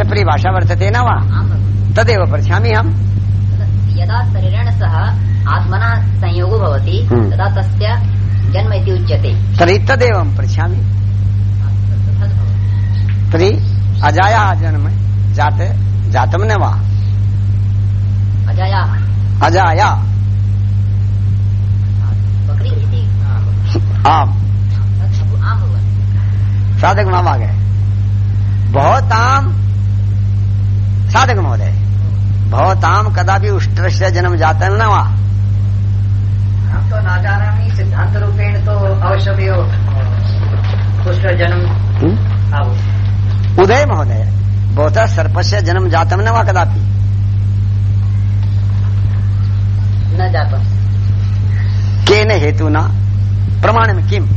से परिभाषा वर्तते न वा? आम् तदेव पृच्छामि हम यदा शरीरेण सह आत्मना संयोगो भवति हम्म। तदा तस्य जन्म इति उच्यते। तर्हि तदेवं पृच्छामि। तर्हि अजाया जन्म जात जातम न वा? अजायाः। अजाया। आम। आम् साधक नाम आ गए भवताम साधक महोदय भवताम कदापि उष्ट्रस्य जन्म जाता न वा। हम तो ना सिद्धांत रूपेण तो पुष्ट जन्म हम्म? उदय महोदय भवतः सर्पस्य जन्म जातम न वा कदापि? न जातम्। केन हेतुना? प्रमाणं किम्?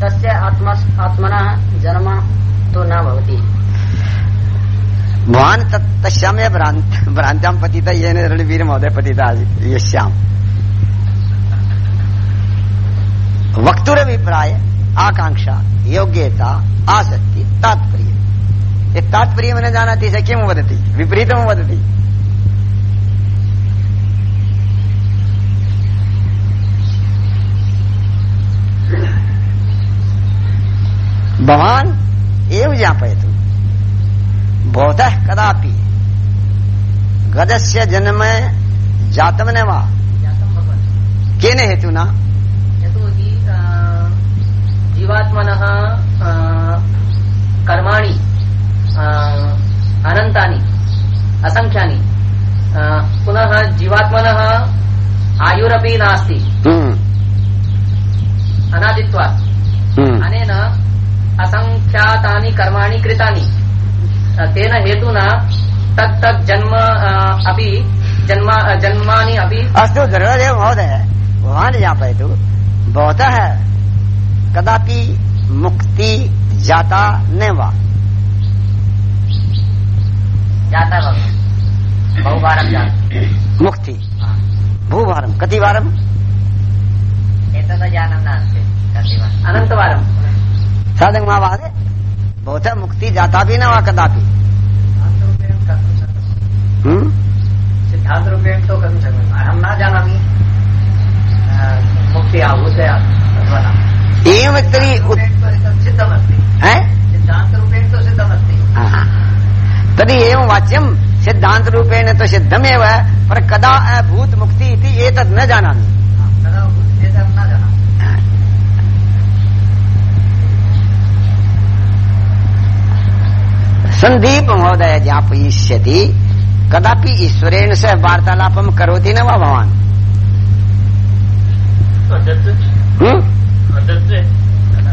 तस्य आत्मा आत्मनः जन्म तु न भवति। भवान् तत् तस्यामेव भ्रान्त, भ्रान्त्यां पतिता, येन रणवीर महोदय पतिता यस्याम्। वक्तुरभिप्राय आकांक्षा योग्यता, आसक्ति तात्पर्य ये तात्पर्य न जानाति, स किं वदति? विपरीतं वदति? भवान् एव ज्ञापयतु। भवतः कदापि गदस्य जन्म जातम न वा? केन हेतुना? यतोहि जीवात्मनः कर्माणि अनन्तानि असङ्ख्यानि पुनः जीवात्मनः आयुरपि नास्ति। हम्म, अनादित्वात्। हम्म, अनेन असङ्ख्यातानि कर्माणि कृतानि। तेन हेतुना तत् तत् जन्म अपि जन्म जन्मानि अपि। अस्तु धर्मदेव महोदय भवान् ज्ञापयतु भवतः कदापि मुक्ति जाता न वा? जाता बहुवारं जातं। मुक्ति। भूभारं कतिवारम् एतत् ज्ञानं नास्ति। कतिवारम् अनन्तवारं। साधक महाभागे भवतः मुक्ति जाता भी न वा कदापि। सिद्धांत रूपेण हम्म? सिद्धांत तो शक्नोमि। अहं न जानामि। अ, मुक्ति आहूते न एवं तो एतत् सिद्धमस्ति हैं? सिद्धांत रूपेण तो सिद्धमस्ति। हा। तर्हि एवं वाच्यं सिद्धान्त रूपेण तु सिद्धमेव पर कदा अभूत् मुक्ति इति एतत् न जानामि हा, कदा भूत् एतत् न जानामि सन्दीप महोदय ज्ञापयिष्यति कदापि ईश्वरेण सह वार्तालापं करोति न वा भवान्?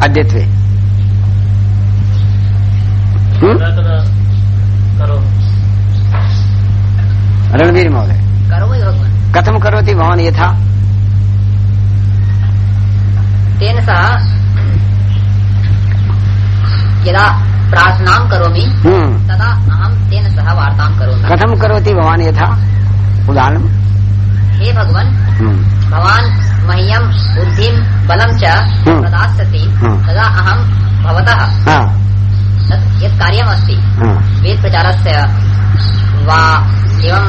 अद्यत्वे? रणवीर महोदय। कथं करोति भवान् यथा? तेन सह यदा प्रार्थनां करोमि हम्म। तदा अहं तेन सह वार्तां करोमि कथं करोति भवान् यथा उदाहरणं हे भगवन् हम्म। भवान् मह्यं बुद्धिं बलं च हम्म। प्रदास्यति। तदा अहं भवतः तत् यत् कार्यमस्ति। वेदप्रचारस्य वा एवं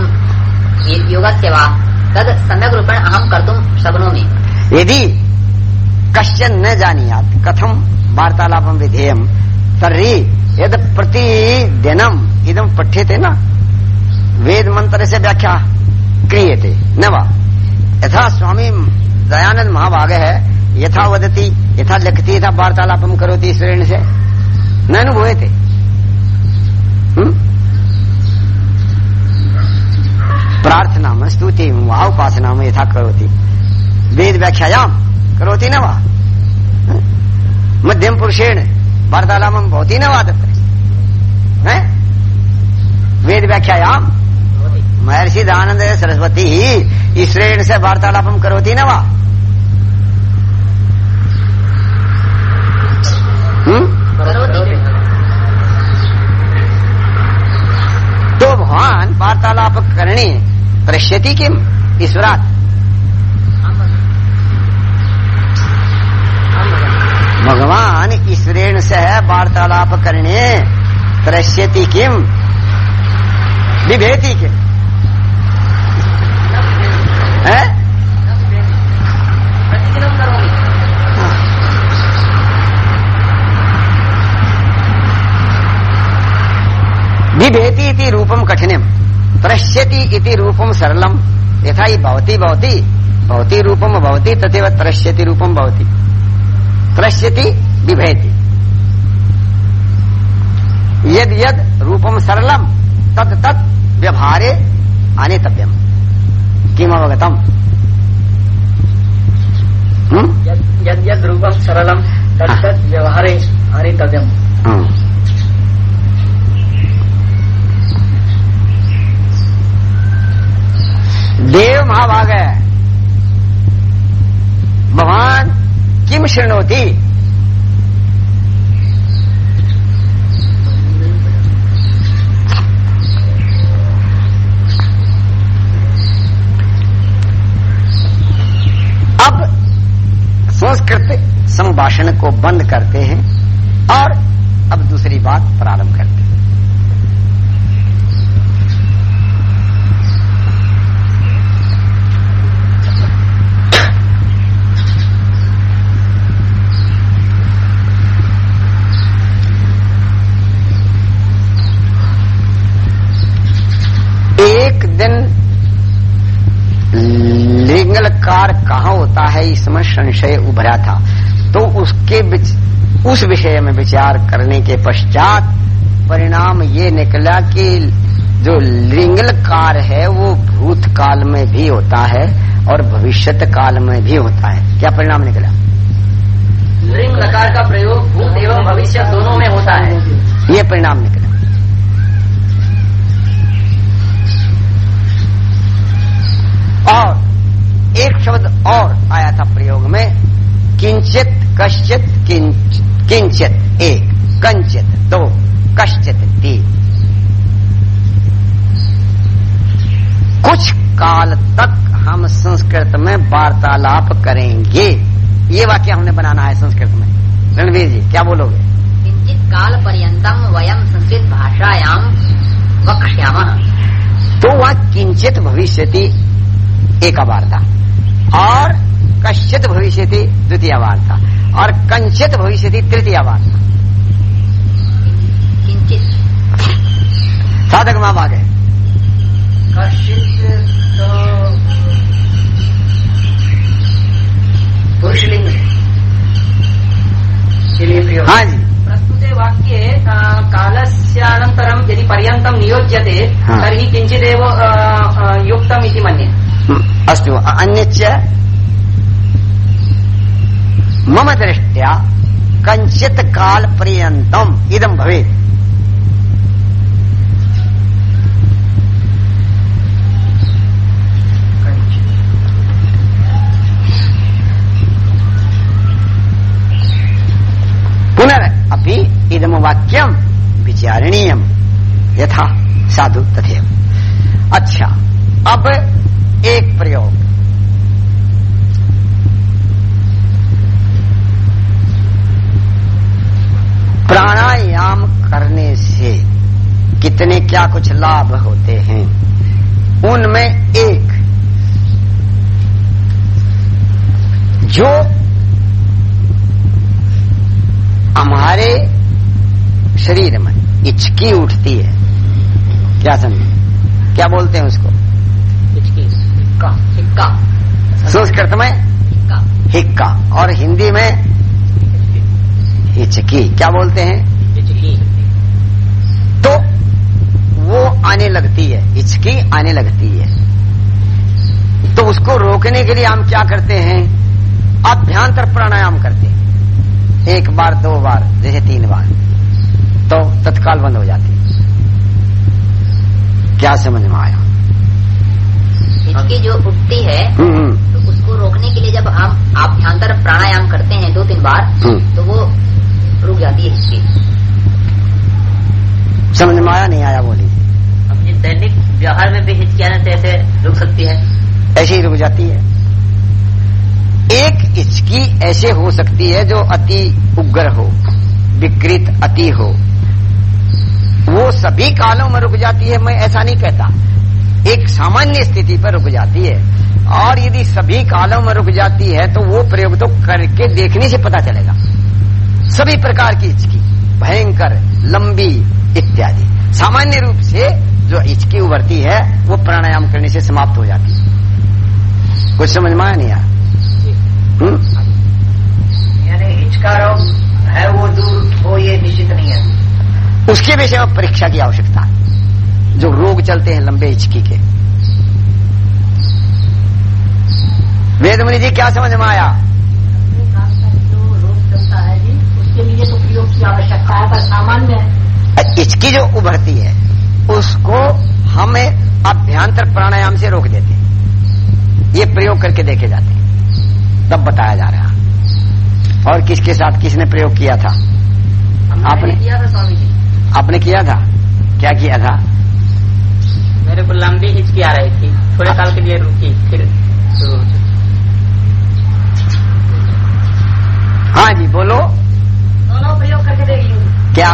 योगस्य वा तद् सम्यक् रूपेण अहं कर्तुं शक्नोमि यदि कश्चन न जानीयात् कथं वार्तालापं विधेयं तर्हि यद् प्रतिदिनम् इदं पठ्यते न? वेदमन्त्रस्य व्याख्या क्रियते, न वा? यथा स्वामी दयानंद महाभागः यथा वदति, यथा लिखति, यथा वार्तालापं करोति ईश्वरेण से, न अनुभूयते। हम्म? प्रार्थनां स्तुतिं वा उपासनां यथा करोति। वेद व्याख्यायां करोति न वा? मध्यम पुरुषेण वार्तालापं भवति न वा तत्र हैं? वेद व्याख्यायां महर्षि सरस्वती ईश्वरेण से वार्तालापं करोति न वा तो भवान् वार्तालापकरणे पश्यति किम्? ईश्वरात्। भगवन्। ईश्वरेण से वार्तालाप करने त्रश्यति किम? विभेति किम? है? विभेति इति रूपम कठिनम त्रश्यति इति रूपम सरलम। यथा भवती भवती भवती रूपम भवती, तथैव त्रश्यति रूपम भवती। त्रश्यति विभेति यद यद रूपम सरलम तद तद व्यवहारे आनेतव्यम। किम अवगतम? यद् यद् यद् रूपं सरलं तत् तत् व्यवहारे हम्म। देव महाभाग है भगवान किम शृणोति? अब संस्कृत संभाषण को बंद करते हैं और अब दूसरी बात प्रारंभ करते हैं एक दिन लिंगलकार कहाँ होता है इसमें संशय उभरा था। तो उसके उस विषय में विचार करने के पश्चात परिणाम ये निकला कि जो लिंगलकार है वो भूतकाल में भी होता है और भविष्यत काल में भी होता है। क्या परिणाम निकला? लिंग लकार का प्रयोग भूत एवं भविष्य दोनों में होता है। ये परिणाम निकला और एक शब्द और आया था प्रयोग में किंचित कश्चित किंचित एक कंचित दो कश्चित तीन। कुछ काल तक हम संस्कृत में वार्तालाप करेंगे। ये वाक्य हमने बनाना है संस्कृत में। रणवीर जी क्या बोलोगे? किंचित काल पर्यंतम वयम संस्कृत भाषायाम वक्ष्यामः। तो वह किंचित भविष्यति एक वार्ता। और कश्चित भविष्यति द्वितीय वार्ता। और कंचित भविष्यति तृतीय वार्ता। साधक माँ भागे कश्चित् तो पुरुषलिंग के हाँ जी। प्रस्तुते वाक्ये कालस्यानन्तरं यदि पर्यन्तं नियोज्यते हा। तर्हि किञ्चिदेव युक्तम् इति मन्ये। अस्तु अन्यच्च मम दृष्ट्या कंचित काल पर्यन्तम इदम भवेत्। पुनर अपि इदम वाक्यम विचारणीयम यथा साधु तथेव। अच्छा अब एक प्रयोग। प्राणायाम करने से कितने क्या कुछ लाभ होते हैं? उनमें एक, जो हमारे शरीर में इचकी उठती है। क्या समझे? क्या बोलते हैं उसको? हिक्का। हिक्का संस्कृत में हिक्का। हिक्का। और हिंदी में? हिचकी। क्या बोलते हैं? हिचकी। तो वो आने लगती है। हिचकी आने लगती है। तो उसको रोकने के लिए हम क्या करते हैं? अभ्यांतर प्राणायाम करते हैं। एक बार दो बार जैसे तीन बार। तो तत्काल बंद हो जाती है। क्या समझ में आया? हिचकी जो उठती है हम्म हम्म, तो उसको रोकने के लिए जब हम आभ्यंतर प्राणायाम करते हैं दो तीन बार हम्म। तो वो रुक जाती है हिचकी समझ में आया नहीं आया बोली अपने दैनिक व्यवहार में भी हिचकी आने से ऐसे रुक सकती है। ऐसे ही रुक जाती है। एक हिचकी ऐसे हो सकती है जो अति उग्र हो विकृत अति हो। वो सभी कालों में रुक जाती है मैं ऐसा नहीं कहता। एक सामान्य स्थिति पर रुक जाती है। और यदि सभी कालों में रुक जाती है तो वो प्रयोग तो करके देखने से पता चलेगा। सभी प्रकार की हिचकी भयंकर लंबी इत्यादि। सामान्य रूप से जो हिचकी उभरती है वो प्राणायाम करने से समाप्त हो जाती है। कुछ समझ में आया नहीं यार? हम्म? हिचका रोग है वो दूर हो ये निश्चित नहीं है। उसके विषय में परीक्षा की आवश्यकता है। जो रोग चलते हैं लंबे हिचकी के। वेद मुनि जी क्या समझ में आया? जो रोग चलता है जी उसके लिए तो प्रयोग की आवश्यकता है पर सामान्य हिचकी जो उभरती है उसको हमें अभ्यंतर प्राणायाम से रोक देते हैं। ये प्रयोग करके देखे जाते हैं। तब बताया जा रहा और किसके साथ किसने प्रयोग किया था? आपने? किया था स्वामी जी। आपने किया था? क्या किया था? मेरे को लंबी हिचकी आ रही थी। थोड़े साल के लिए रुकी फिर शुरू हो चुकी। हाँ जी बोलो। दोनों प्रयोग करके देख लीजिए क्या?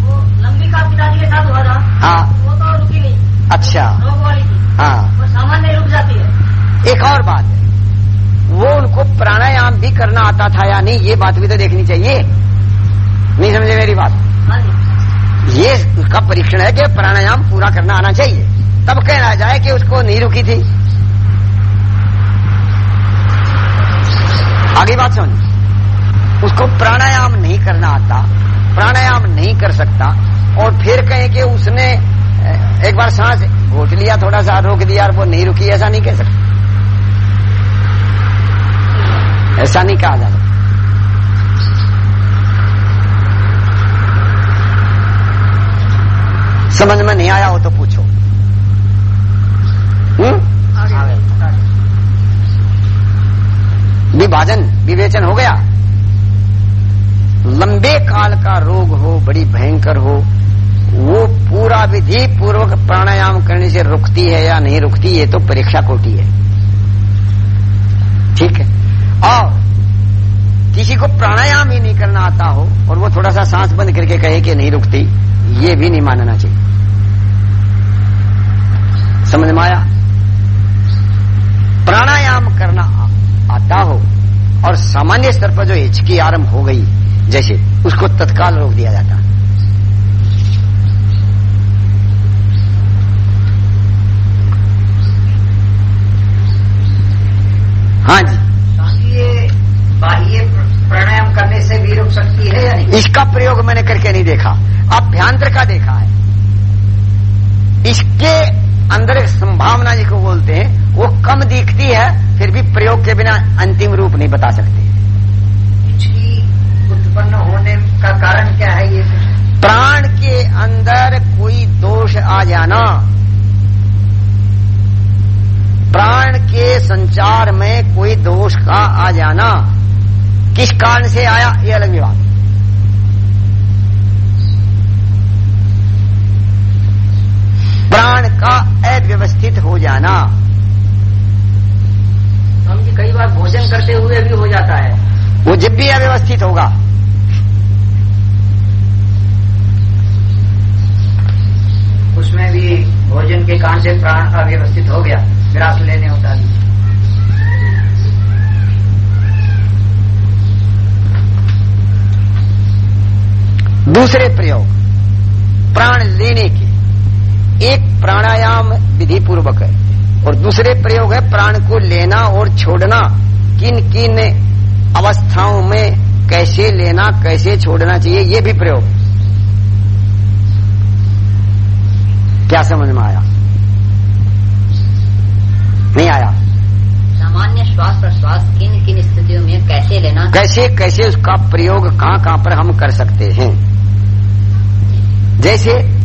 वो लंबी का पिताजी के साथ हुआ था। हाँ। वो तो रुकी नहीं। अच्छा। रोग वाली थी। हाँ। वो सामान्य रुक जाती है। एक और बात। है वो उनको प्राणायाम भी करना आता था या नहीं ये बात भी तो देखनी चाहिए। नहीं समझे मेरी बात? हाँ जी। ये उसका परीक्षण है कि प्राणायाम पूरा करना आना चाहिए। तब कहना जाए कि उसको नहीं रुकी थी। आगे बात सुन उसको प्राणायाम नहीं करना आता, प्राणायाम नहीं कर सकता, और फिर कहें कि उसने एक बार सांस घोट लिया, थोड़ा सा रोक दिया, और वो नहीं रुकी, ऐसा नहीं कह सकते। ऐसा नहीं कहा जा समझ में नहीं आया हो तो पूछो। विभाजन, विवेचन हो गया। लंबे काल का रोग हो, बड़ी भयंकर हो, वो पूरा विधि पूर्वक प्राणायाम करने से रुकती है या नहीं रुकती, ये तो परीक्षा कोटि है। ठीक है? और किसी को प्राणायाम ही नहीं करना आता हो, और वो थोड़ा सा सांस बंद करके कहे कि नहीं रुकती, ये भी नहीं मानना चाहिए। समझ में आया? प्राणायाम करना आता हो और सामान्य स्तर पर जो हिचकी आरंभ हो गई जैसे उसको तत्काल रोक दिया जाता। हाँ जी। बाह्य प्राणायाम करने से भी रुक सकती है या नहीं? इसका प्रयोग मैंने करके नहीं देखा। अभ्यांतर का देखा है। इसके अंदर एक संभावना जिसको बोलते हैं वो कम दिखती है फिर भी प्रयोग के बिना अंतिम रूप नहीं बता सकते। उत्पन्न होने का कारण क्या है ये? प्राण के अंदर कोई दोष आ जाना। प्राण के संचार में कोई दोष का आ जाना। किस कारण से आया ये अलग बात प्राण का अव्यवस्थित हो जाना। हम जी कई बार भोजन करते हुए भी हो जाता है। वो जब भी अव्यवस्थित होगा। उसमें भी भोजन के कारण से प्राण अव्यवस्थित हो गया। ग्रास लेने होता भी दूसरे प्रयोग। प्राण लेने के एक प्राणायाम विधि पूर्वक है। और दूसरे प्रयोग है प्राण को लेना और छोड़ना। किन किन अवस्थाओं में कैसे लेना कैसे छोड़ना चाहिए ये भी प्रयोग। क्या समझ में आया? नहीं आया। सामान्य श्वास प्रश्वास किन किन स्थितियों में कैसे लेना? कैसे कैसे उसका प्रयोग कहाँ कहाँ पर हम कर सकते हैं? जैसे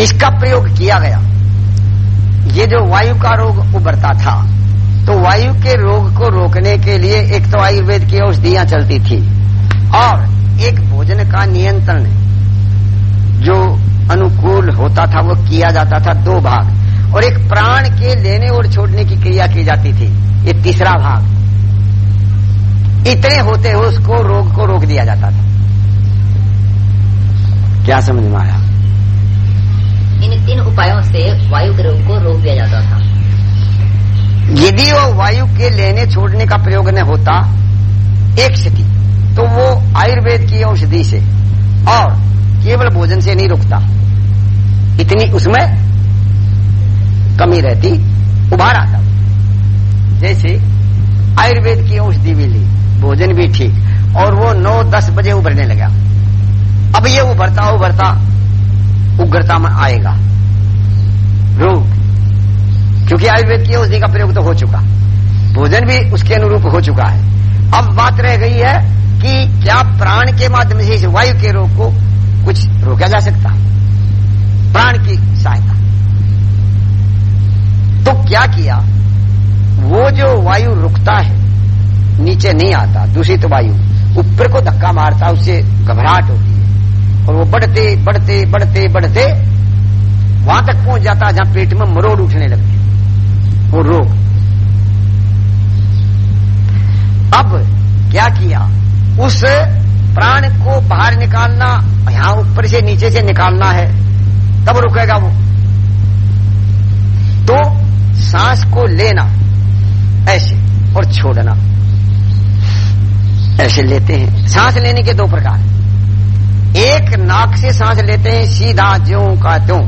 इसका प्रयोग किया गया। ये जो वायु का रोग उभरता था तो वायु के रोग को रोकने के लिए एक तो आयुर्वेद की औषधियाँ चलती थी और एक भोजन का नियंत्रण जो अनुकूल होता था, वो किया जाता था दो भाग। और एक प्राण के लेने और छोड़ने की क्रिया की जाती थी, ये तीसरा भाग। इतने होते हुए उसको रोग को रोक दिया जाता था। क्या समझ में आया? इन तीन उपायों से वायु के रोग को रोक दिया जाता था। यदि वो वायु के लेने छोड़ने का प्रयोग न होता, एक स्थिति तो वो आयुर्वेद की औषधि से, और केवल भोजन से नहीं रुकता। इतनी उसमें कमी रहती, उभार आता। जैसे आयुर्वेद की औषधि भी ली, भोजन भी ठीक, और वो नौ दस बजे उभरने लगा। अब ये उभरता उभरता उग्रता में आएगा। रोग। क्योंकि आयुर्वेद की औषधि का प्रयोग तो हो चुका। भोजन भी उसके अनुरूप हो चुका है। अब बात रह गई है कि क्या प्राण के माध्यम से इस वायु के रोग को कुछ रोका जा सकता प्राण की सहायता। तो क्या किया? वो जो वायु रुकता है, नीचे नहीं आता, दूषित वायु, ऊपर को धक्का मारता, उससे घबराहट होती और वो बढ़ते बढ़ते बढ़ते बढ़ते, वहाँ तक पहुँच जाता जहाँ पेट में मरोड़ उठने लगती। वो रोग। अब क्या किया? उस प्राण को बाहर निकालना, यहाँ ऊपर से नीचे से निकालना है। तब रुकेगा वो। तो सांस को लेना, ऐसे, और छोड़ना। ऐसे लेते हैं। सांस लेने के दो प्रकार एक नाक से सांस लेते हैं, सीधा ज्यो का त्यों।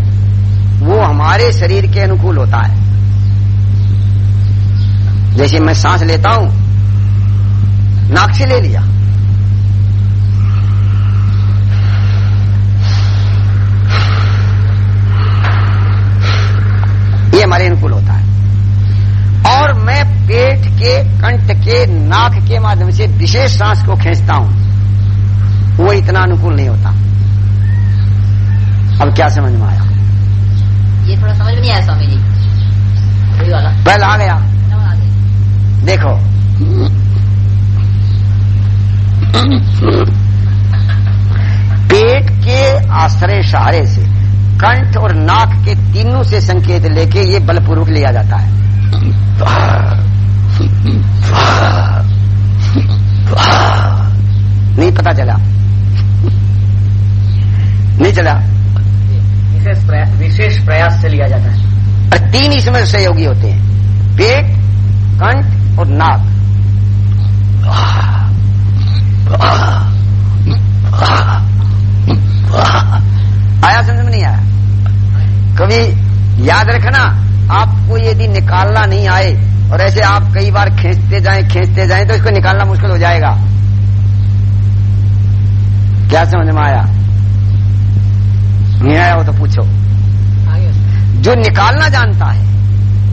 वो हमारे शरीर के अनुकूल होता है। जैसे मैं सांस लेता हूँ, नाक से ले लिया। ये हमारे अनुकूल होता है। और मैं पेट के, कंठ के, नाक के माध्यम से विशेष सांस को खींचता हूँ। वो इतना अनुकूल नहीं होता। अब क्या समझ में आया? ये थोड़ा समझ में नहीं आया स्वामी जी। वाला। पहला आ गया। देखो। पेट के आश्रय सहारे से कंठ और नाक के तीनों से संकेत लेके ये बलपूर्वक लिया जाता है। नहीं पता चला। नहीं चला। विशेष प्रयास से लिया जाता है। और तीन इसमें सहयोगी होते हैं। पेट कंठ और नाक। आया समझ में नहीं आया? कभी याद रखना आपको यदि निकालना नहीं आए और ऐसे आप कई बार खींचते जाएँ खींचते जाएँ तो इसको निकालना मुश्किल हो जाएगा। क्या समझ में आया? नहीं आया हो तो पूछो। जो निकालना जानता है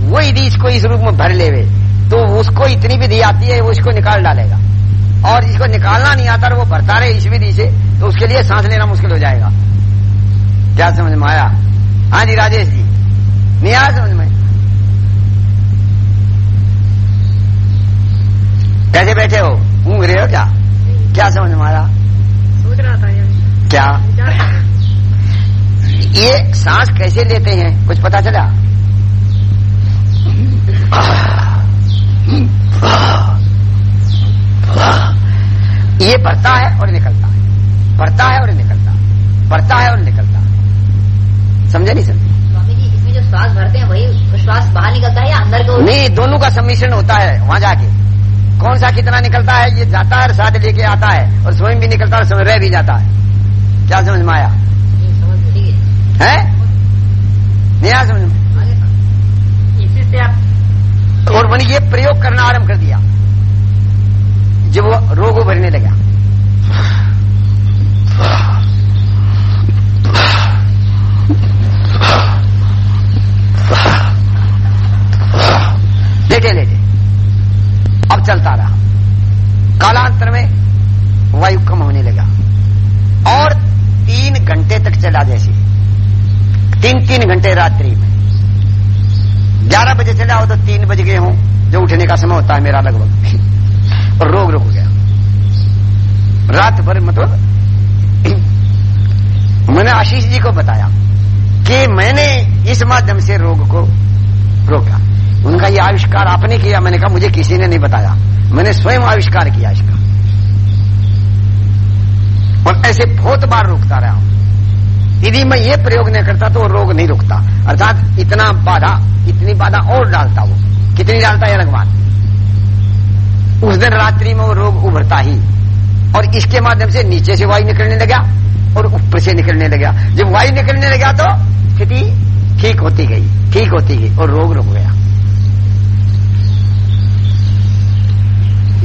वो यदि इसको इस रूप में भर लेवे तो उसको इतनी विधि आती है वो इसको निकाल डालेगा। और जिसको निकालना नहीं आता वो भरता रहे इस विधि से तो उसके लिए सांस लेना मुश्किल हो जाएगा। क्या समझ में आया? हाँ जी राजेश जी। नहीं आया समझ में? कैसे बैठे हो? घूम रहे हो क्या? क्या समझ में आया? सोच रहा था क्या। ये सांस कैसे लेते हैं? कुछ पता चला? ये भरता है और निकलता है। भरता है और निकलता है। भरता है और निकलता है। समझे नहीं समझे? स्वामी जी इसमें जो श्वास भरते हैं वही श्वास बाहर निकलता है या अंदर को नहीं दोनों का सम्मिश्रण होता है वहाँ जाके। कौन सा कितना निकलता है ये जाता है और साथ लेके आता है और स्वयं भी निकलता है और रह भी जाता है। क्या समझ में आया? है? नहीं आया समझ में? इसी से आप और मैंने ये प्रयोग करना आरंभ कर दिया। जब वो रोग उभरने लगा। लेटे लेटे। अब चलता रहा। कालांतर में वायु कम होने लगा। और तीन घंटे तक चला जैसे। तीन तीन घंटे रात्रि में। ग्यारह बजे चले आओ तो तीन बज गए हों, जो उठने का समय होता है मेरा लगभग। और रोग रुक गया। रात भर मतलब मैंने आशीष जी को बताया कि मैंने इस माध्यम से रोग को रोका। उनका यह आविष्कार आपने किया, मैंने कहा, मुझे किसी ने नहीं बताया। मैंने स्वयं आविष्कार किया इसका। और ऐसे बहुत बार रोकता रहा हूँ। यदि मैं ये प्रयोग नहीं करता तो रोग नहीं रुकता। अर्थात इतना बाधा, इतनी बाधा और डालता वो। कितनी डालता है, अलग उस दिन रात्रि में वो रोग उभरता ही। और इसके माध्यम से नीचे से वायु निकलने लगा और ऊपर से निकलने लगा। जब वायु निकलने लगा तो स्थिति ठीक होती गई, ठीक होती गई और रोग रुक गया।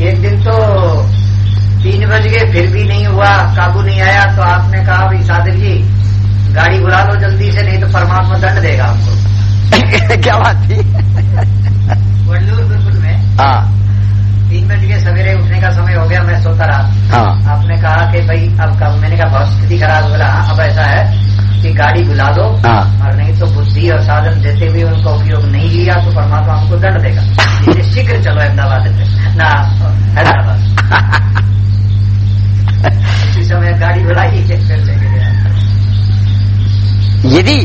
एक दिन तो तीन बज गए, फिर भी नहीं हुआ, काबू नहीं आया तो आपने कहा, भाई सादिक जी गाड़ी बुला लो जल्दी से नहीं तो परमात्मा दंड देगा आपको। क्या बात थी? वडलूर बिल्कुल में हाँ। तीन बज गए सवेरे उठने का समय हो गया मैं सोता रहा। हाँ। आपने कहा कि भाई अब कब? मैंने कहा बहुत स्थिति खराब। बोला हाँ, अब ऐसा है कि गाड़ी बुला दो हाँ। और नहीं तो बुद्धि और साधन देते हुए उनका उपयोग नहीं लिया तो परमात्मा हमको दंड देगा। इसलिए शीघ्र चलो अहमदाबाद में। ना हैदराबाद। उसी समय गाड़ी बुलाई चेक कर लेंगे। यदि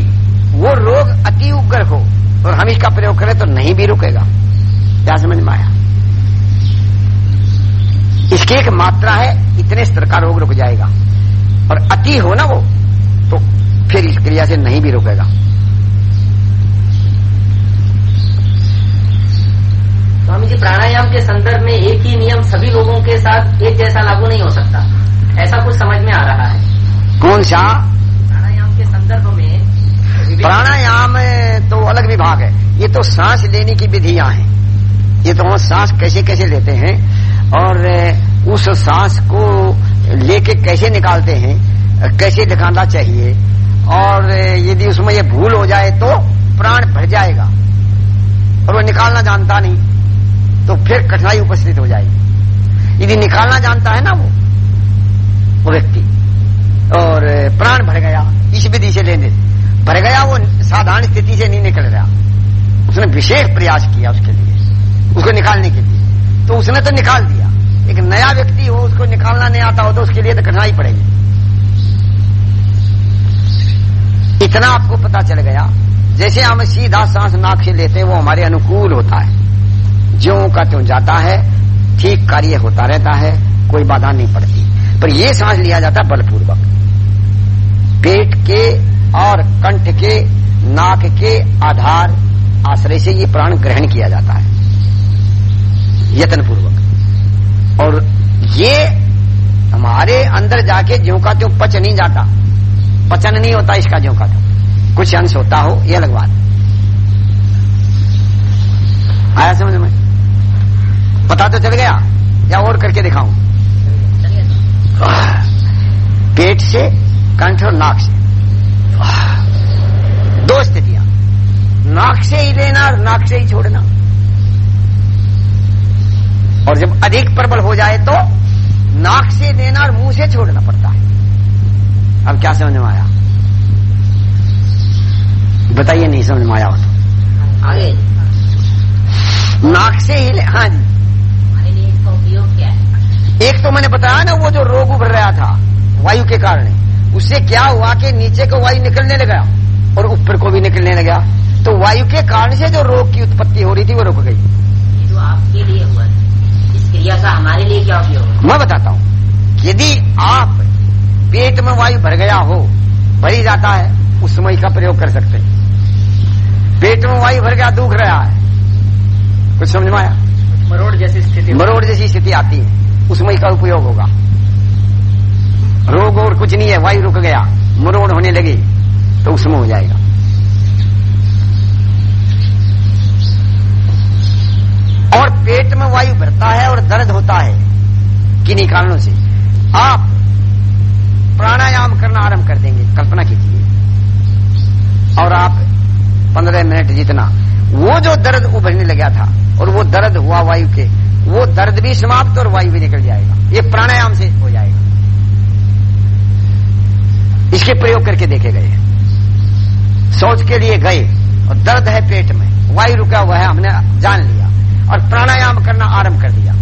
वो रोग अति उग्र हो और हम इसका प्रयोग करें तो नहीं भी रुकेगा। क्या समझ में आया? इसकी एक मात्रा है इतने स्तर का रोग रुक जाएगा। और अति हो ना वो तो फिर इस क्रिया से नहीं भी रुकेगा। स्वामी जी प्राणायाम के संदर्भ में एक ही नियम सभी लोगों के साथ एक जैसा लागू नहीं हो सकता। ऐसा कुछ समझ में आ रहा है। कौन सा? संदर्भ में प्राणायाम तो अलग विभाग है। ये तो सांस लेने की विधियाँ हैं। ये तो हम सांस कैसे कैसे लेते हैं और उस सांस को लेके कैसे निकालते हैं, कैसे निकालना चाहिए और यदि उसमें ये भूल हो जाए तो प्राण भर जाएगा और वो निकालना जानता नहीं तो फिर कठिनाई उपस्थित हो जाएगी। यदि निकालना जानता है ना वो वो व्यक्ति, और प्राण भर गया इस विधि से लेने। भर गया वो साधारण स्थिति से नहीं निकल रहा। उसने विशेष प्रयास किया उसके लिए, उसको निकालने के लिए। तो उसने तो निकाल दिया। एक नया व्यक्ति हो, उसको निकालना नहीं आता हो तो उसके लिए तो कठिनाई पड़ेगी। इतना आपको पता चल गया। जैसे हम सीधा सांस नाक से लेते हैं वो हमारे अनुकूल होता है। ज्यो का त्यों जाता है, ठीक कार्य होता रहता है, कोई बाधा नहीं पड़ती। पर ये सांस लिया जाता है बलपूर्वक। पेट के और कंठ के नाक के आधार आश्रय से ये प्राण ग्रहण किया जाता है। यत्न पूर्वक और ये हमारे अंदर जाके ज्यो का त्यों पच नहीं जाता। पचन नहीं होता इसका ज्यो का त्यों। कुछ अंश होता हो यह अलग बात। आया समझ में? पता तो चल गया या और करके दिखाऊँ? पेट से कंठ और नाक से। दो स्थितियाँ नाक से ही लेना और नाक से ही छोड़ना। और जब अधिक प्रबल हो जाए तो नाक से लेना और मुँह से छोड़ना पड़ता है। अब क्या समझ में आया? बताइए नहीं समझ में आया हो तो। आगे। नाक से ही हाँ जी। हमारे लिए इसका उपयोग क्या है? एक तो मैंने बताया ना वो जो रोग उभर रहा था वायु के कारण। उससे क्या हुआ कि नीचे को वायु निकलने लगा और ऊपर को भी निकलने लगा? तो वायु के कारण से जो रोग की उत्पत्ति हो रही थी वो रुक गई। ये जो आपके लिए हुआ इस क्रिया का हमारे लिए क्या उपयोग मैं बताता हूँ। यदि आप पेट में वायु भर गया हो भरी जाता है उस समय का प्रयोग कर सकते हैं। पेट में वायु भर गया दुख रहा है। कुछ समझ में आया? मरोड़ जैसी स्थिति मरोड़ जैसी स्थिति आती है। उसमें का उपयोग होगा। रोग और कुछ नहीं है, वायु रुक गया, मरोड़ होने लगी तो उसमें हो जाएगा। और पेट में वायु भरता है और दर्द होता है, किन्हीं कारणों से। आप प्राणायाम करना आरंभ कर देंगे, कल्पना कीजिए। और आप पंद्रह मिनट जितना, वो जो दर्द उभरने लगा था, और वो दर्द हुआ वायु के, वो दर्द भी समाप्त और वायु भी निकल जाएगा। ये प्राणायाम से हो जाएगा। इसके प्रयोग करके देखे गए। शौच के लिए गए और दर्द है पेट में। वायु रुका हुआ है, हमने जान लिया और प्राणायाम करना आरंभ कर दिया।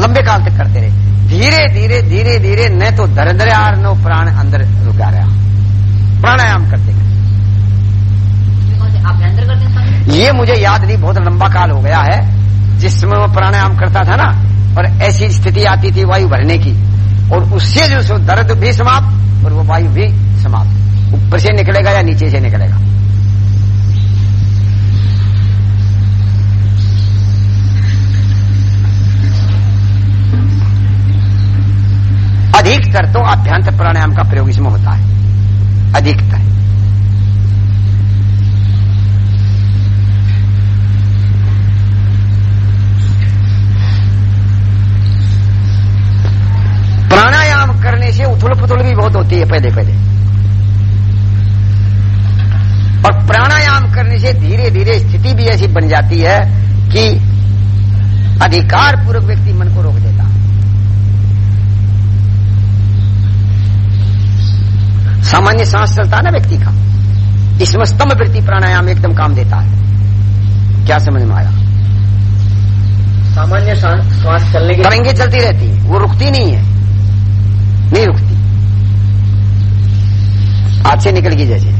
लंबे काल तक करते रहे। धीरे धीरे धीरे धीरे, न तो दर्द रहा और न प्राण अंदर रुका रहा। प्राणायाम करते गए। ये मुझे याद नहीं, बहुत लंबा काल हो गया है। जिसमें वो प्राणायाम करता था ना, और ऐसी स्थिति आती थी वायु भरने की। और उससे जो सो दर्द भी समाप्त, और वो वायु भी समाप्त। ऊपर से निकलेगा या नीचे से निकलेगा? अधिकतर तो अभ्यंतर प्राणायाम का प्रयोग इसमें होता है। अधिकतर प्राणायाम करने से उथल पुथल भी बहुत होती है पहले पहले। और प्राणायाम करने से धीरे धीरे स्थिति भी ऐसी बन जाती है कि अधिकार पूर्वक व्यक्ति मन को रोक देता है। सामान्य सांस चलता है ना व्यक्ति का? इसमें स्तंभ वृत्ति प्राणायाम एकदम काम देता है। क्या समझ में आया? सामान्य श्वास चलने की तरंगे चलती रहती है। वो रुकती नहीं है। नहीं रुकती। हाथ से निकल गई जैसे।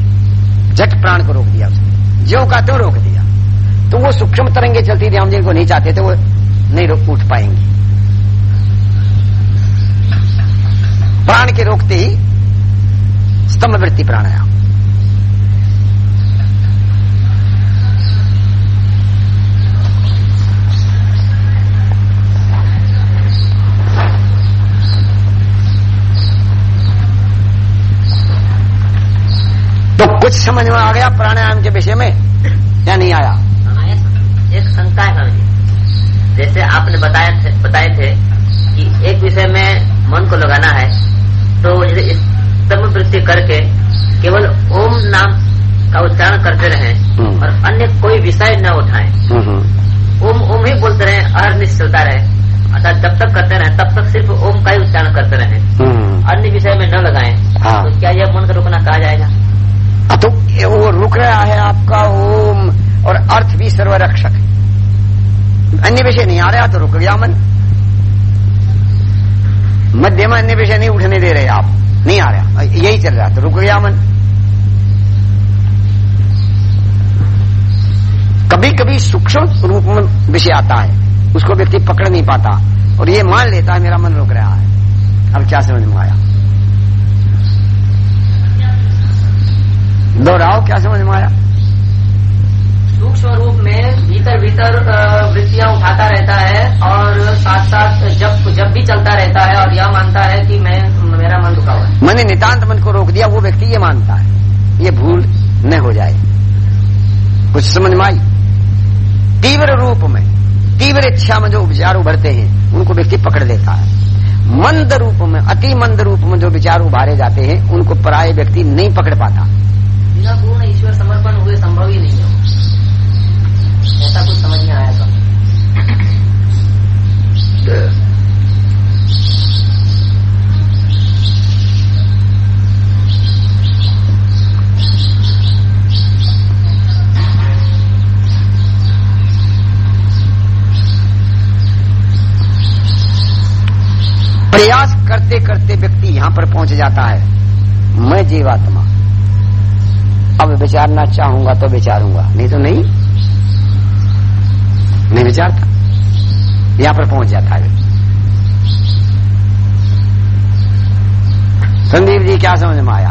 झट प्राण को रोक दिया उसने। ज्यो का त्यों रोक दिया। तो वो सूक्ष्म तरंगे चलती थी, हम जिनको नहीं चाहते थे, वो नहीं रोक उठ पाएँगी। प्राण के रोकते ही स्तंभ वृत्ति प्राणायाम। कुछ समझ में आ गया प्राणायाम के विषय में या नहीं आया आया एक शंका है जैसे आपने बताया थे, बताए थे कि एक विषय में मन को लगाना है तो स्तंभ वृत्ति करके केवल ओम नाम का उच्चारण करते रहे हम्म। और अन्य कोई विषय न उठाएँ हम्म। ओम ओम ही बोलते रहे अहरनिश चलता रहे अर्थात जब तक करते रहे तब तक सिर्फ़ ओम का ही उच्चारण करते रहे हम्म। अन्य विषय में न लगाएँ हाँ। तो क्या यह मन का रुकना कहा जाएगा हाँ, तो वो रुक रहा है आपका ओम, और अर्थ भी सर्वरक्षक है। अन्य विषय नहीं आ रहा तो रुक गया मन। मध्य में अन्य विषय नहीं उठने दे रहे आप। नहीं आ रहा। यही चल रहा तो रुक गया मन। कभी कभी सूक्ष्म रूप में विषय आता है, उसको व्यक्ति पकड़ नहीं पाता, और ये मान लेता है, मेरा मन रुक रहा है। अब क्या समझ में आया? दोहराओ क्या समझ में आया? सूक्ष्म रूप में भीतर भीतर वृत्तियाँ उठाता रहता है और साथ साथ जब जब भी चलता रहता है और यह मानता है कि मैं मेरा मन रुका हुआ है। मैंने नितांत मन को रोक दिया वो व्यक्ति ये मानता है ये भूल न हो जाए। कुछ समझ में आई? तीव्र रूप में तीव्र इच्छा में जो विचार उभरते हैं उनको व्यक्ति पकड़ लेता है। मंद रूप में अति मंद रूप में जो विचार उभारे जाते हैं उनको पराय व्यक्ति नहीं पकड़ पाता। बिना पूर्ण ईश्वर समर्पण हुए संभव ही नहीं है। ऐसा कुछ समझ में आया था। प्रयास करते करते व्यक्ति यहाँ पर पहुँच जाता है। मैं जीवात्मा। अब विचारना चाहूँगा तो विचारूँगा। नहीं तो नहीं। नहीं विचारता। यहाँ पर पहुँच जाता है। संदीप जी क्या समझ में आया?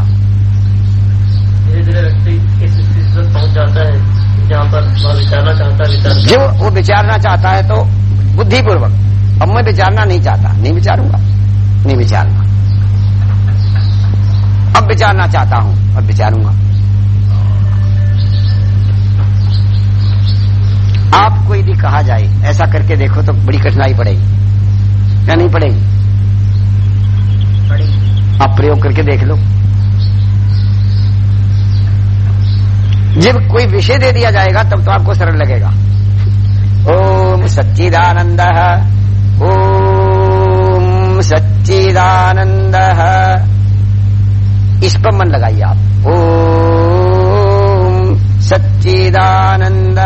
धीरे धीरे व्यक्ति इस स्थिति तक पहुँच जाता है जहाँ पर वह विचारना चाहता है विचार जो वो विचारना चाहता है तो बुद्धिपूर्वक अब मैं विचारना नहीं चाहता। नहीं विचारूँगा। नहीं विचारना। अब विचारना चाहता हूँ अब विचारूँगा। आपको यदि कहा जाए, ऐसा करके देखो तो बड़ी कठिनाई पड़ेगी। क्या नहीं पड़ेगी? आप प्रयोग करके देख लो। जब कोई विषय दे दिया जाएगा, तब तो आपको सरल लगेगा। ओम सच्चिदानंद ओम सच्चिदानंद। इस पर मन लगाइए आप। ओम सच्चिदानंद।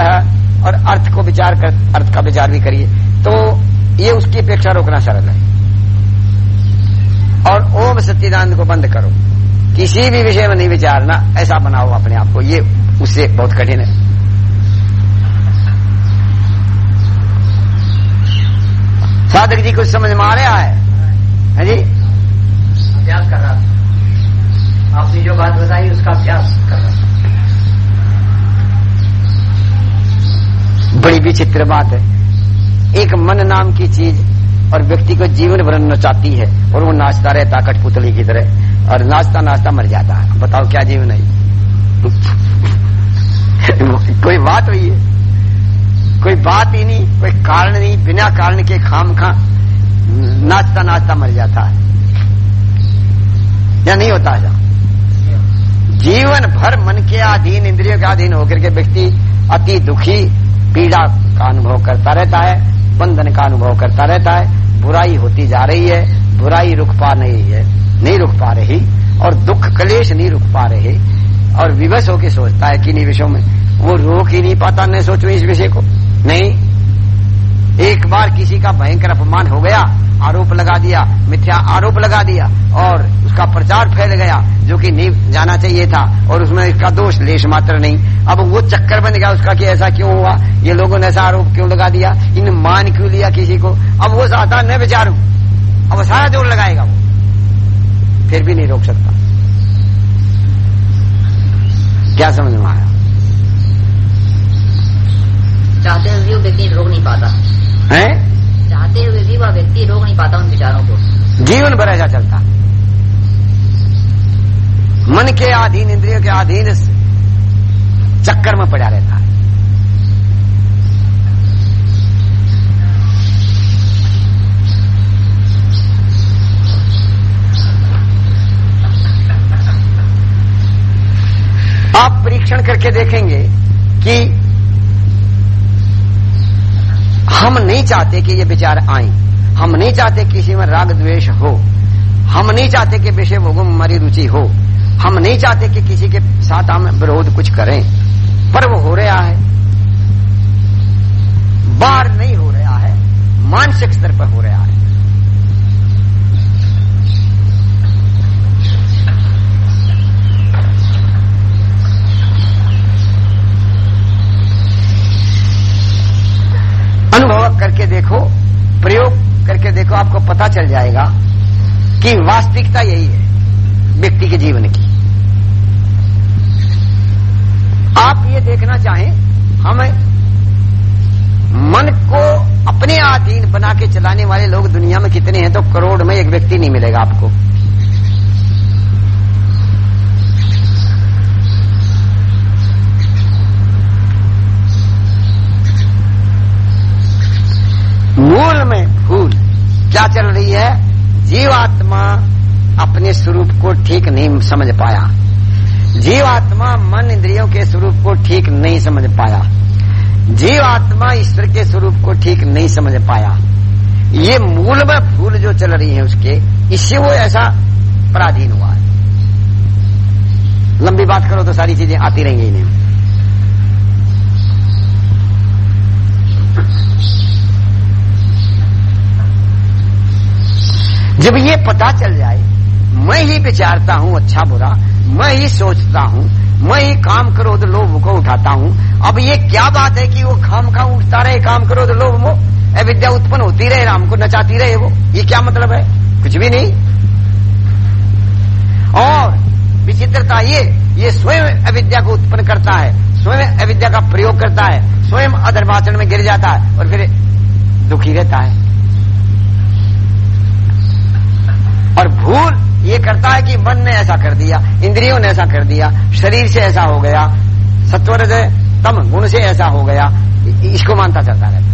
और अर्थ को विचार कर, अर्थ का विचार भी करिए। तो ये उसकी अपेक्षा रोकना सरल है। और ओम सत्यदान को बंद करो। किसी भी विषय में नहीं विचारना, ऐसा बनाओ अपने आप को। ये उससे बहुत कठिन है। साधक जी कुछ समझ में आ रहा है? है जी? अभ्यास कर रहा था। आपने जो बात बताई, उसका अभ्यास कर रहा था। बड़ी विचित्र बात है। एक मन नाम की चीज़ और व्यक्ति को जीवन भर नचाती है और वो नाचता रहता कठपुतली की तरह और नाचता नाचता मर जाता है। बताओ क्या जीवन है कोई बात हुई है? कोई बात ही नहीं कोई कारण नहीं बिना कारण के खाम खा नाचता नाचता मर जाता है। या नहीं होता है जीवन भर मन के अधीन इंद्रियों के अधीन होकर के व्यक्ति अति दुखी पीड़ा का अनुभव करता रहता है, बंधन का अनुभव करता रहता है, बुराई होती जा रही है, बुराई रुक पा नहीं है, नहीं रुक पा रही, और दुख कलेश नहीं रुक पा रहे, और विवश होकर सोचता है किन्हीं विषयों में। वो रोक ही नहीं पाता न सोचो इस विषय को। नहीं। एक बार किसी का भयंकर अपमान हो गया, आरोप लगा दिया, मिथ्या आरोप लगा दिया, और उसका प्रचार फैल गया जो कि नहीं जाना चाहिए था और उसमें इसका दोष लेश मात्र नहीं। अब वो चक्कर बन गया उसका कि ऐसा क्यों हुआ? ये लोगों ने ऐसा आरोप क्यों लगा दिया? इन मान क्यों लिया किसी को? अब वो चाहता न विचारू अब सारा ज़ोर लगाएगा वो। फिर भी नहीं रोक सकता। क्या समझ में आया? चाहते हुए भी वो व्यक्ति रोक नहीं पाता। है? चाहते हुए भी वह व्यक्ति रोक नहीं पाता उन विचारों को। जीवन भर ऐसा चलता। मन के अधीन, इंद्रियों के अधीन चक्कर में पड़ा रहता है। आप परीक्षण करके देखेंगे कि हम नहीं चाहते कि ये विचार आए। हम नहीं चाहते किसी में राग द्वेष हो। हम नहीं चाहते कि विषय भोगों में हमारी रुचि हो। हम नहीं चाहते कि किसी के साथ हम विरोध कुछ करें, पर वो हो रहा है। बाहर नहीं हो रहा है, मानसिक स्तर पर हो रहा है। अनुभव करके देखो, प्रयोग करके देखो, आपको पता चल जाएगा कि वास्तविकता यही है। व्यक्ति के जीवन की। आप ये देखना चाहें, हम मन को अपने अधीन बना के चलाने वाले लोग दुनिया में कितने हैं तो करोड़ में एक व्यक्ति नहीं मिलेगा आपको। मूल में भूल, क्या चल रही है? जीवात्मा अपने स्वरूप को ठीक नहीं समझ पाया। जीवात्मा मन इंद्रियों के स्वरूप को ठीक नहीं समझ पाया। जीवात्मा ईश्वर के स्वरूप को ठीक नहीं समझ पाया। ये मूल में भूल जो चल रही है उसके, इससे वो ऐसा पराधीन हुआ है। लंबी बात करो तो सारी चीज़ें आती रहेंगी इन्हें। जब ये पता चल जाए मैं ही विचारता हूँ अच्छा बुरा, मैं ही सोचता हूँ, मैं ही काम करो तो लोभ को उठाता हूँ। अब ये क्या बात है कि वो खाम खा उठता रहे, काम करो तो लोभ मोह अविद्या उत्पन्न होती रहे, राम को नचाती रहे वो। ये क्या मतलब है? कुछ भी नहीं। और विचित्रता ये ये स्वयं अविद्या को उत्पन्न करता है, स्वयं अविद्या का प्रयोग करता है, स्वयं अधर्माचरण में गिर जाता है और फिर दुखी रहता है। और भूल ये करता है कि मन ने ऐसा कर दिया, इंद्रियों ने ऐसा कर दिया, शरीर से ऐसा हो गया सत्वर से तम गुण से ऐसा हो गया, इसको मानता चलता रहता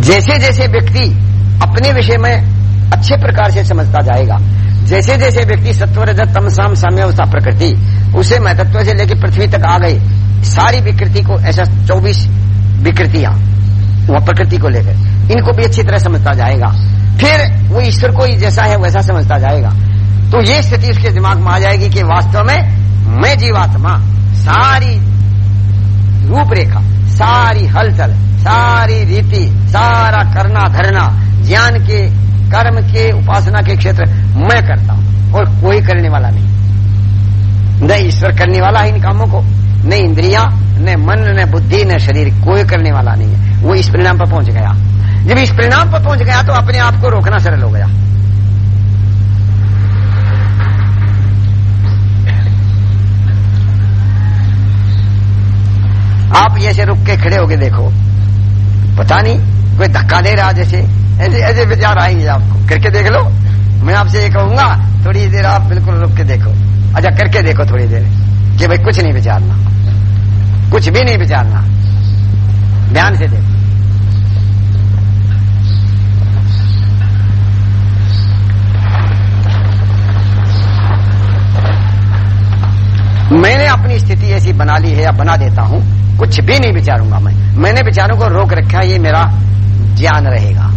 जैसे जैसे व्यक्ति अपने विषय में अच्छे प्रकार से समझता जाएगा जैसे जैसे व्यक्ति सत्वर तम साम साम्यावस्था प्रकृति, उसे महत्व से लेकर पृथ्वी तक आ गई सारी विकृति को, ऐसा चौबीस विकृतियाँ, वह प्रकृति को लेकर। इनको भी अच्छी तरह समझता जाएगा। फिर वो ईश्वर को ही जैसा है, वैसा समझता जाएगा। तो ये स्थिति उसके दिमाग में आ जाएगी कि वास्तव में मैं जीवात्मा, सारी रूपरेखा, सारी हलचल, सारी रीति, सारा करना, धरना, ज्ञान के, कर्म के, उपासना के क्षेत्र मैं करता हूँ और कोई करने वाला नहीं। न ईश्वर करने वाला है इन कामों को। न इंद्रिया, न मन, न बुद्धि, न शरीर, कोई करने वाला नहीं है। वो इस परिणाम पर पहुँच गया। जब इस परिणाम पर पहुँच गया तो अपने आप को रोकना सरल हो गया। आप ऐसे रुक के खड़े होके देखो। पता नहीं, कोई धक्का दे रहा जैसे, ऐसे ऐसे विचार आएँगे आपको। करके देख लो। मैं आपसे ये कहूँगा, थोड़ी देर आप बिल्कुल रुक के देखो। अच्छा करके देखो थोड़ी देर। कि भाई कुछ नहीं विचारना। कुछ भी नहीं विचारना। ध्यान से देखो। मैंने अपनी स्थिति ऐसी बना ली है या बना देता हूँ, कुछ भी नहीं विचारूँगा मैं। मैंने विचारों को रोक रखा ये मेरा ज्ञान रहेगा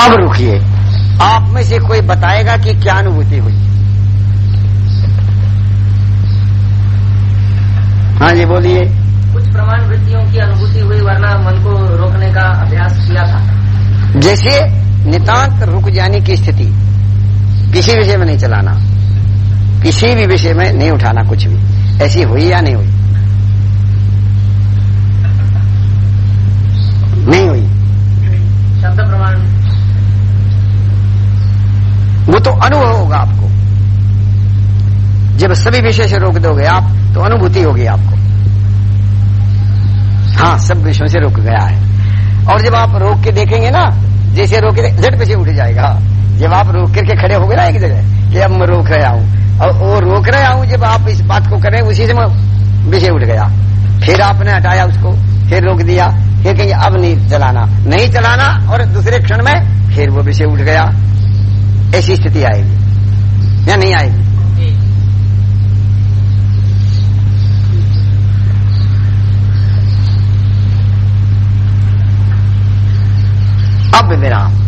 अब रुकिए आप में से कोई बताएगा कि क्या अनुभूति हुई? हाँ जी बोलिए। कुछ प्रमाण वृत्तियों की अनुभूति हुई वरना मन को रोकने का अभ्यास किया था। जैसे नितांत रुक जाने की स्थिति किसी विषय में नहीं चलाना किसी भी विषय में नहीं उठाना कुछ भी। ऐसी हुई या नहीं हुई? नहीं हुई। शब्द प्रमाण वो तो अनुभव होगा आपको। जब सभी विषय से रोक दोगे आप तो अनुभूति होगी आपको। हाँ सब विषयों से रुक गया है। और जब आप रोक के देखेंगे ना, जैसे रोके झट पे से उठ जाएगा। जब आप रोक करके खड़े हो गए ना एक जगह, कि अब मैं रोक रहा हूँ। और वो रोक रहा हूँ, जब आप इस बात को करें, उसी से मैं विषय उठ गया। फिर आपने हटाया उसको, फिर रोक दिया। फिर कहेंगे, अब नहीं चलाना। नहीं चलाना, और दूसरे क्षण में फिर वो विषय उठ गया। ऐसी स्थिति आएगी या नहीं आएगी? अब विराम